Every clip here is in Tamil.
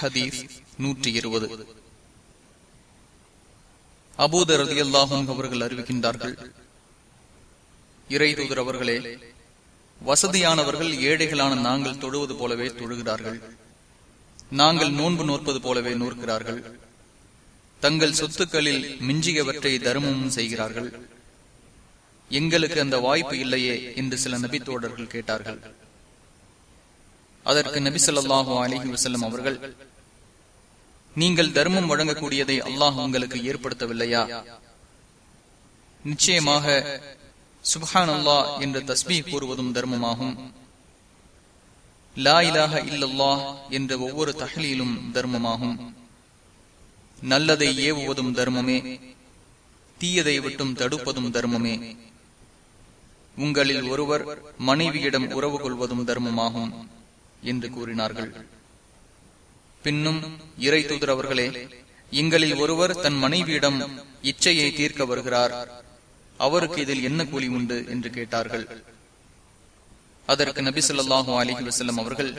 ஹதீஸ் நூற்றி இருபது. அபூதர் ரதி அல்லாஹும் அவர்கள் அறிவிக்கின்றார்கள் இறைதூதர் அவர்களே வசதியானவர்கள் ஏழைகளான நாங்கள் தொழுவது போலவே தொழுகிறார்கள். நாங்கள் நோன்பு நோற்பது போலவே நோக்கிறார்கள் தங்கள் சொத்துக்களில் மிஞ்சியவற்றை தர்மமும் செய்கிறார்கள். எங்களுக்கு அந்த வாய்ப்பு இல்லையே என்று சில நபி தோடர்கள் கேட்டார்கள். அதற்கு நபி சொல்லாஹு அலிஹி வசல்லம் அவர்கள் நீங்கள் தர்மம் வழங்கக்கூடியதை அல்லாஹ் உங்களுக்கு ஏற்படுத்தவில்லையா? நிச்சயமாக சுபஹான் அல்லா என்று தஸ்மீ கூறுவதும் தர்மமாகும். லா இலாக இல்லல்லா என்ற ஒவ்வொரு தகலிலும் தர்மமாகும். நல்லதை ஏவுவதும் தர்மமே தீயதை விட்டும் தடுப்பதும் தர்மமே. உங்களில் ஒருவர் மனைவியிடம் உறவு கொள்வதும் தர்மமாகும் என்று கூறினார்கள். பின்னும் இறை தூதர் அவர்களே எங்களில் ஒருவர் தன் மனைவியிடம் இச்சையை தீர்க்க வருகிறார். அவருக்கு இதில் என்ன கூலி உண்டு என்று கேட்டார்கள். அதற்கு நபி சொல்லாஹு அலிஹி வசல்லம் அவர்கள்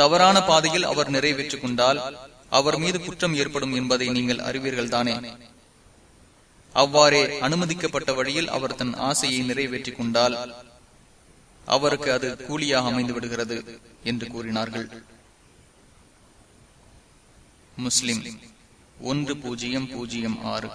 தவறான பாதையில் அவர் நிறைவேற்றிக் கொண்டால் அவர் மீது குற்றம் ஏற்படும் என்பதை நீங்கள் அறிவீர்கள் தானே. அவ்வாறே அனுமதிக்கப்பட்ட வழியில் அவர் தன் ஆசையை நிறைவேற்றிக் கொண்டால் அவருக்கு அது கூலியாக அமைந்து விடுகிறது என்று கூறினார்கள். முஸ்லிம். ஒன்று பூஜ்ஜியம் பூஜ்ஜியம் ஆறு.